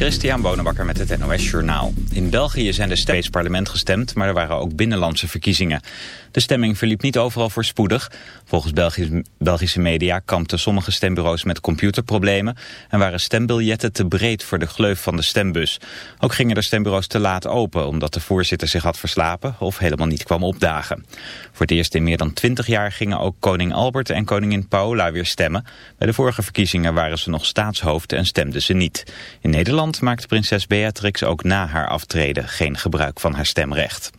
Christian Bonenbakker met het NOS Journaal. In België zijn de steeds parlement gestemd, maar er waren ook binnenlandse verkiezingen. De stemming verliep niet overal voorspoedig. Volgens Belgische media kampten sommige stembureaus met computerproblemen... en waren stembiljetten te breed voor de gleuf van de stembus. Ook gingen de stembureaus te laat open... omdat de voorzitter zich had verslapen of helemaal niet kwam opdagen. Voor het eerst in meer dan twintig jaar gingen ook koning Albert en koningin Paola weer stemmen. Bij de vorige verkiezingen waren ze nog staatshoofd en stemden ze niet. In Nederland maakte prinses Beatrix ook na haar aftreden geen gebruik van haar stemrecht.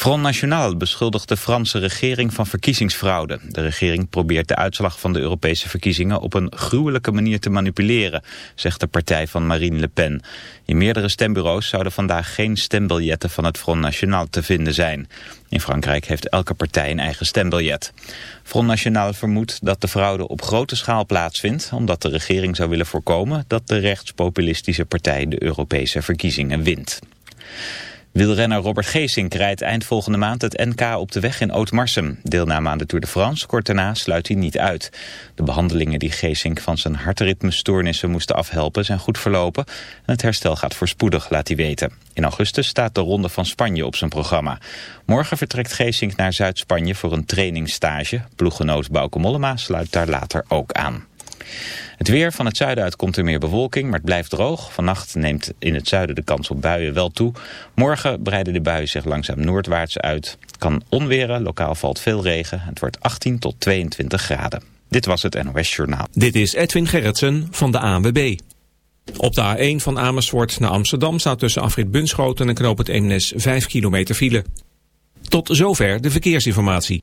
Front National beschuldigt de Franse regering van verkiezingsfraude. De regering probeert de uitslag van de Europese verkiezingen op een gruwelijke manier te manipuleren, zegt de partij van Marine Le Pen. In meerdere stembureaus zouden vandaag geen stembiljetten van het Front National te vinden zijn. In Frankrijk heeft elke partij een eigen stembiljet. Front National vermoedt dat de fraude op grote schaal plaatsvindt, omdat de regering zou willen voorkomen dat de rechtspopulistische partij de Europese verkiezingen wint. Wielrenner Robert Geesink rijdt eind volgende maand het NK op de weg in Ootmarsum. Deelname aan de Tour de France, kort daarna, sluit hij niet uit. De behandelingen die Geesink van zijn hartritmestoornissen moesten afhelpen zijn goed verlopen. En het herstel gaat voorspoedig, laat hij weten. In augustus staat de Ronde van Spanje op zijn programma. Morgen vertrekt Geesink naar Zuid-Spanje voor een trainingsstage. Ploeggenoot Bauke Mollema sluit daar later ook aan. Het weer van het zuiden uit komt er meer bewolking, maar het blijft droog. Vannacht neemt in het zuiden de kans op buien wel toe. Morgen breiden de buien zich langzaam noordwaarts uit. kan onweren, lokaal valt veel regen. Het wordt 18 tot 22 graden. Dit was het NOS Journaal. Dit is Edwin Gerritsen van de ANWB. Op de A1 van Amersfoort naar Amsterdam staat tussen afrit Bunschoten en Knoop het Eemnes 5 kilometer file. Tot zover de verkeersinformatie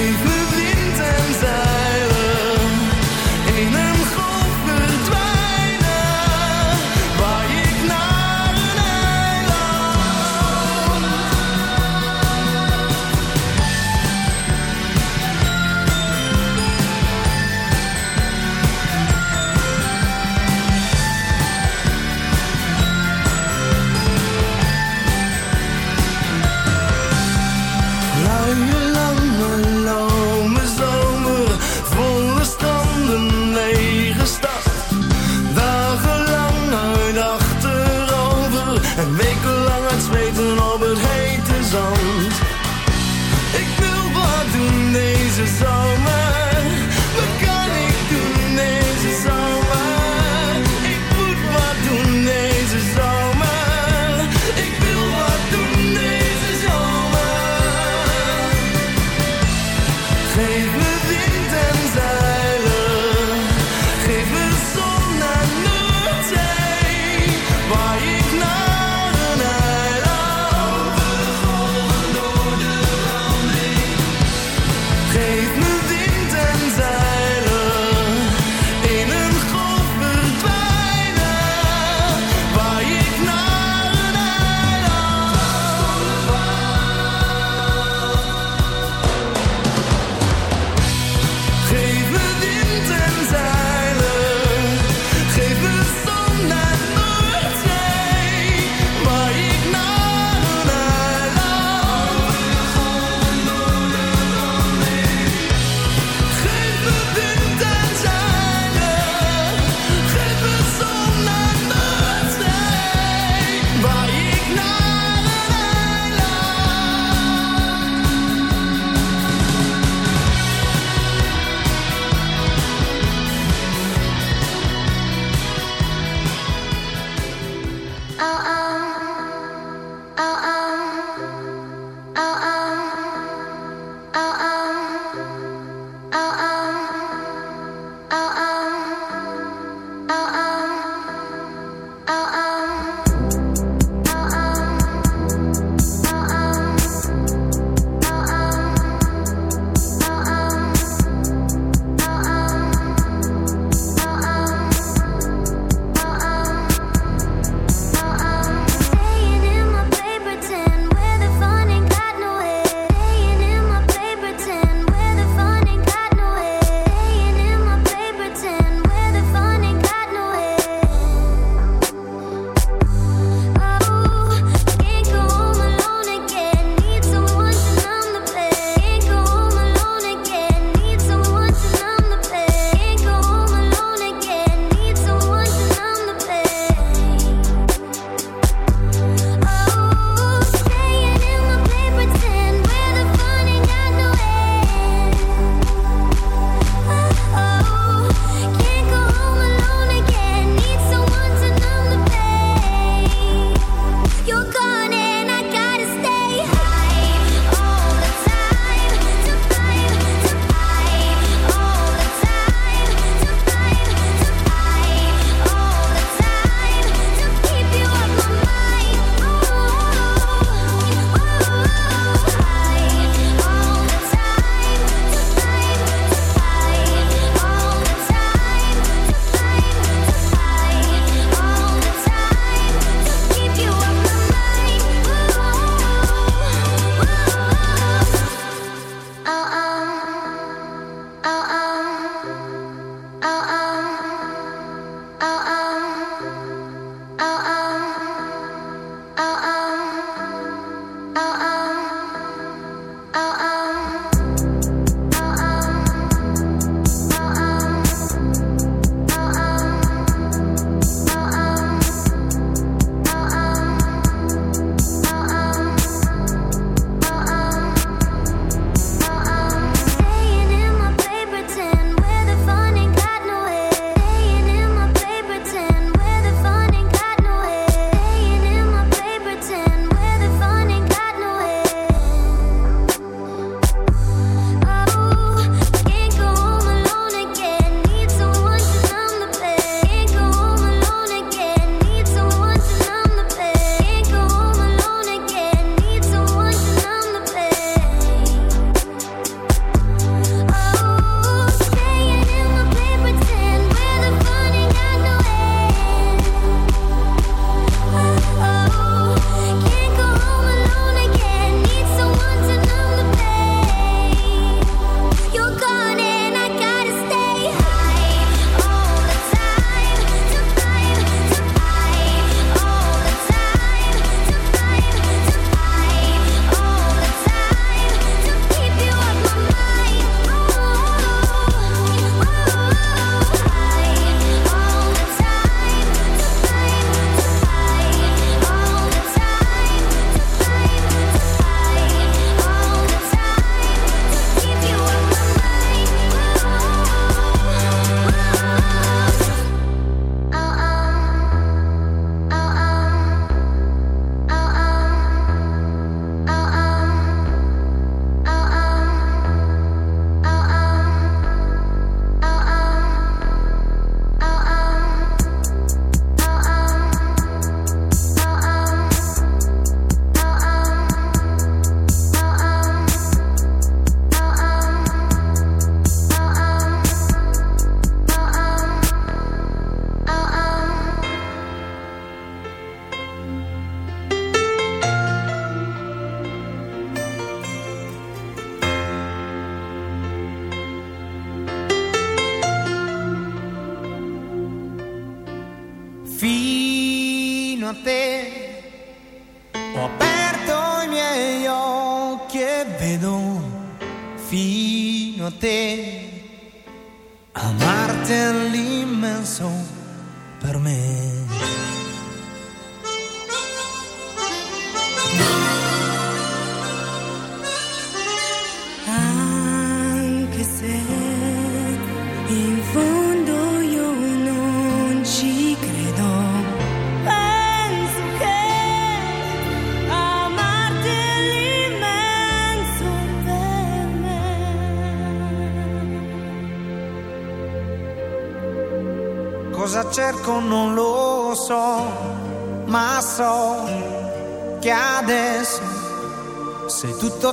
Geef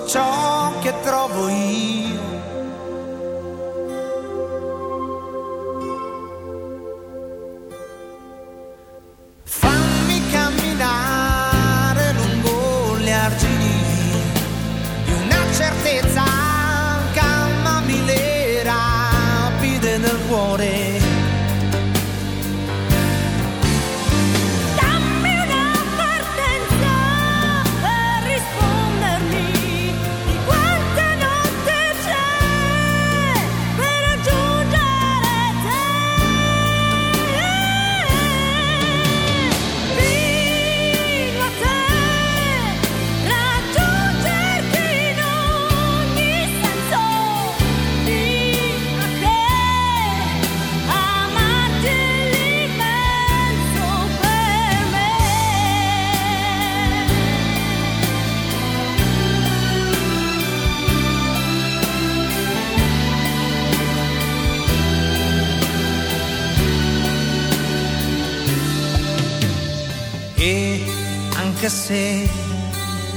ciò che trovo io.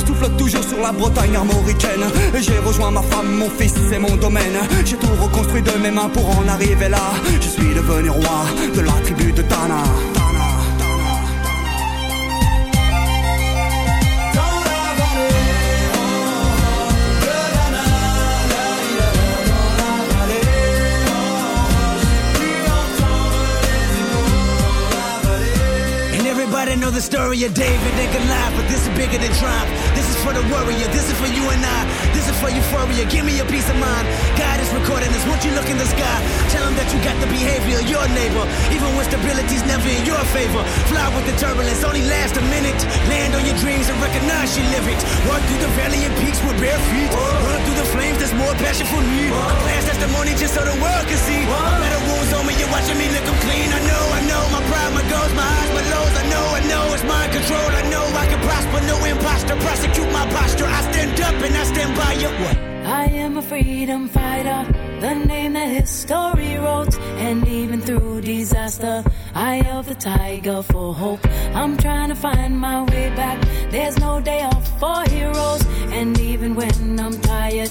Souffle toujours sur la Bretagne armoricaine. Et j'ai rejoint ma femme, mon fils, c'est mon domaine. J'ai tout reconstruit de mes mains pour en arriver là. Je suis devenu roi de la tribu de Tana. And everybody know the story of David and Goliath, but this is bigger than triumph. Is for the warrior, this is for you and I. This is for euphoria, give me a peace of mind. God is recording this, won't you look in the sky? Tell him that you got the behavior of your neighbor, even when stability's never in your favor. Fly with the turbulence, only last a minute. Land on your dreams and recognize you live it. Walk through the valley and peaks with bare feet. Run through the flames, more passion for me. A past testimony just so the world can see. Better wounds on me, you're watching me 'em clean. I know, I know, my pride, my goals, my highs, my lows. I know, I know, it's mind control. I know I can prosper, no imposter. Prosecute my posture. I stand up and I stand by you. What? I am a freedom fighter, the name that history wrote. And even through disaster, I held the tiger for hope. I'm trying to find my way back. There's no day off for heroes. And even when I'm tired,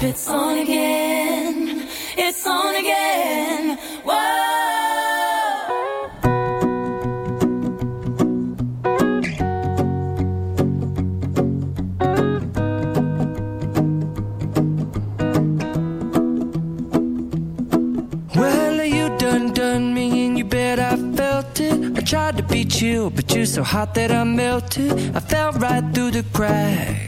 It's on again. It's on again. Whoa. Well, you done done me and you bet I felt it. I tried to beat you, but you're so hot that I melted. I fell right through the cracks.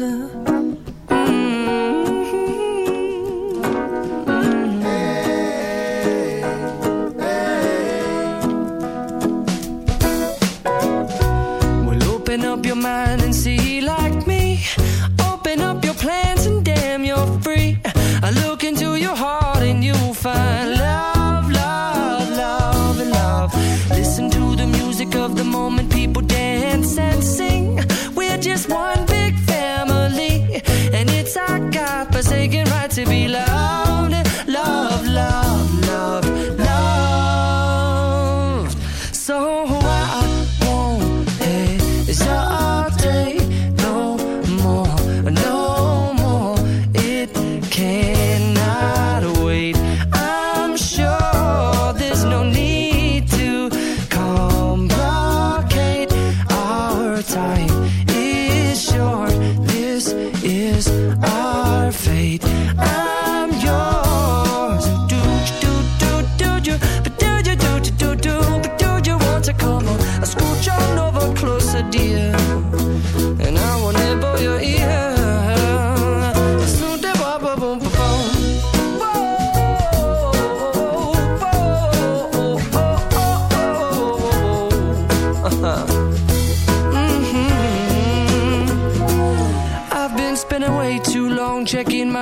的。To be loved,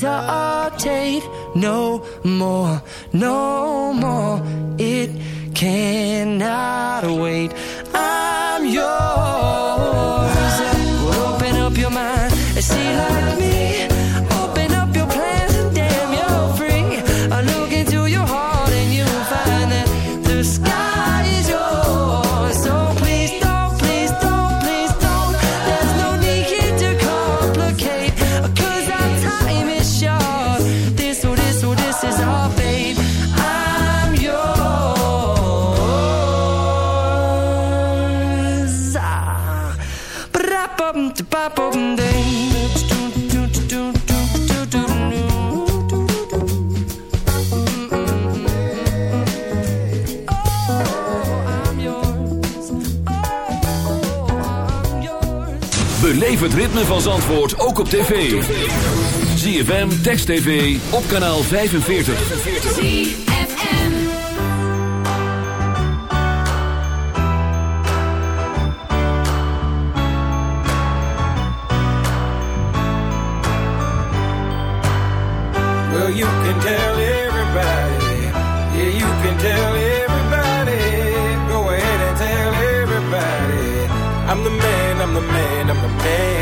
hesitate no more, no more. It cannot wait. I'm yours. Het ritme van Zandvoort ook op tv. ZFM, Text TV, op kanaal 45. Well, you can tell everybody. Yeah, you can tell everybody. Go ahead and tell everybody. I'm the man, I'm the man, I'm the man.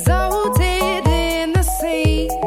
exalted in the sea.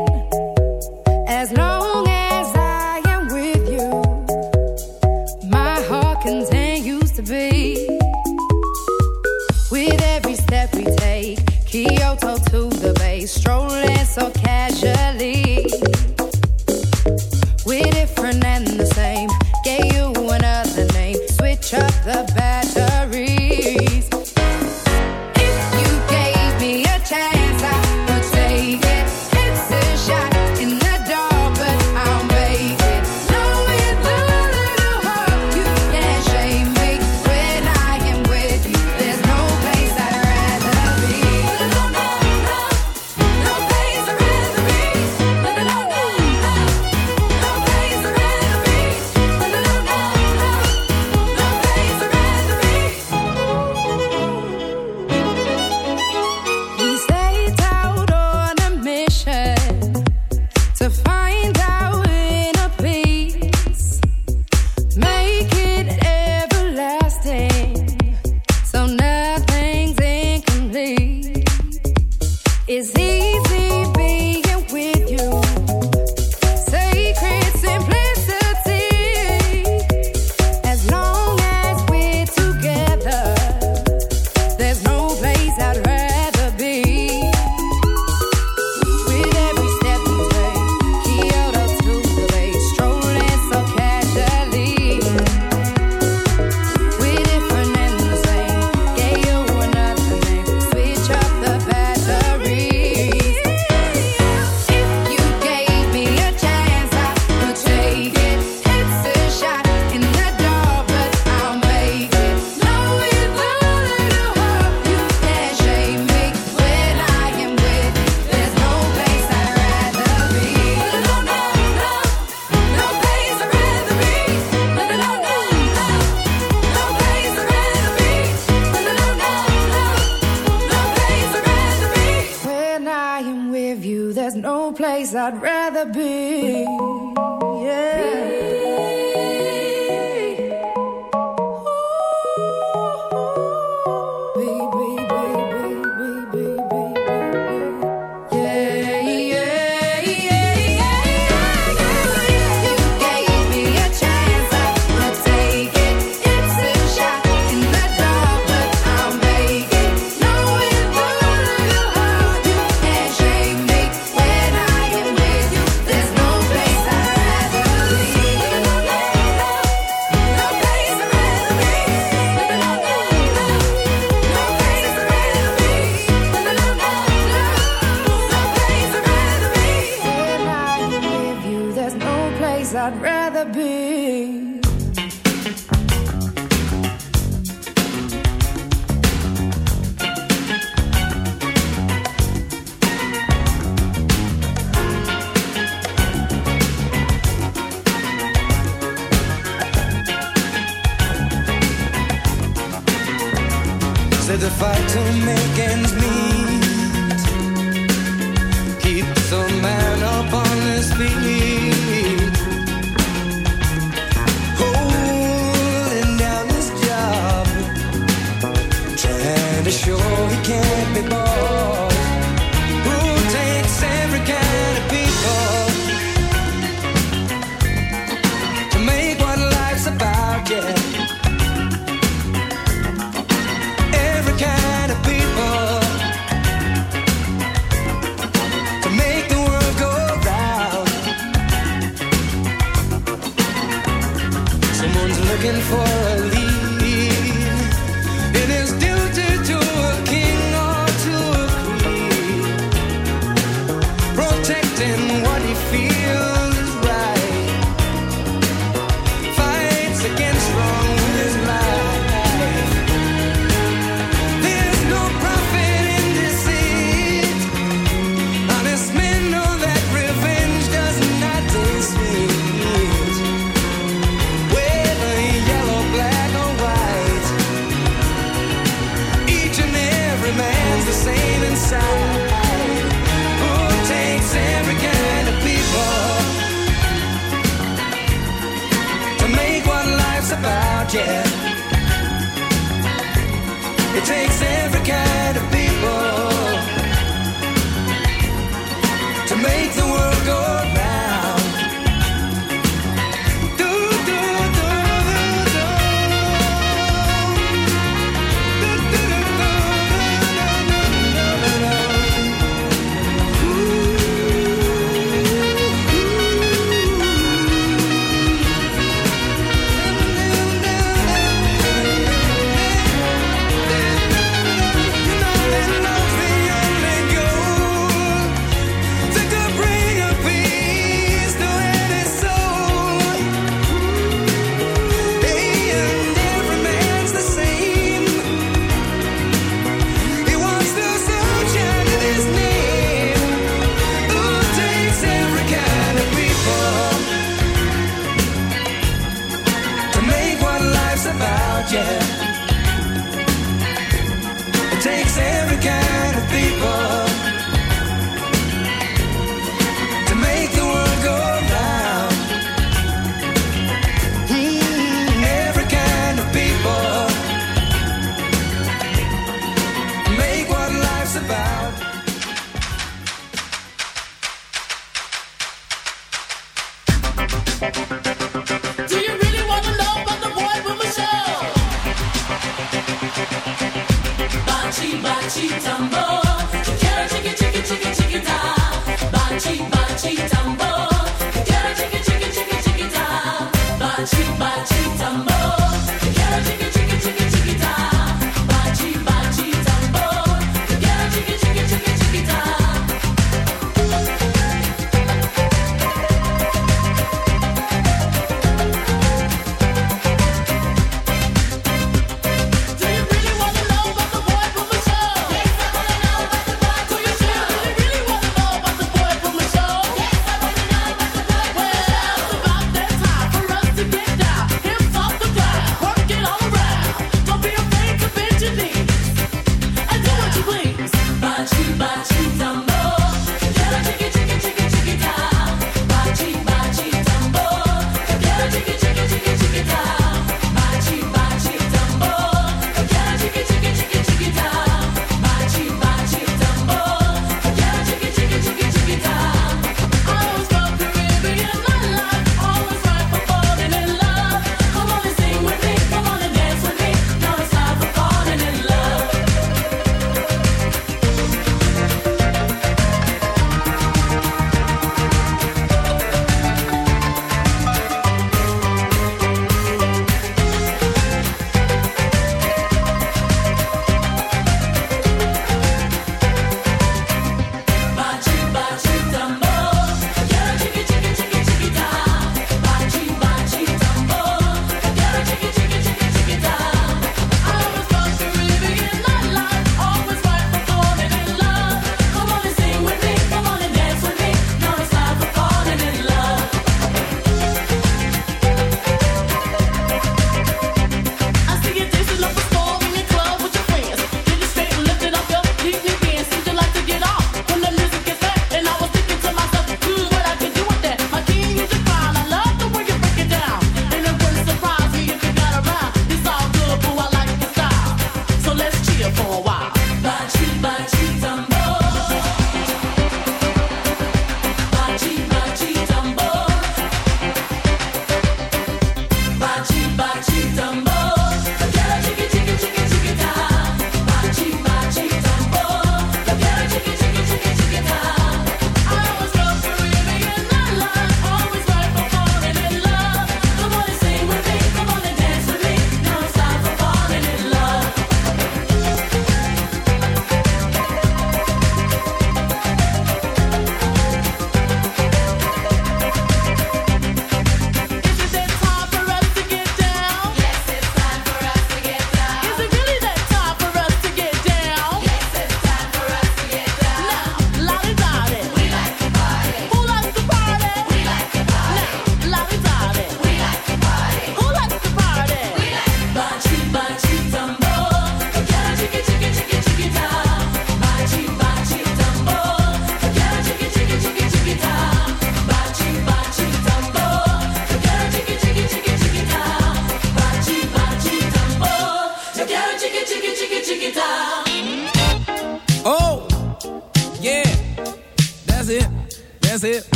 I'd rather be.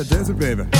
a desert baby.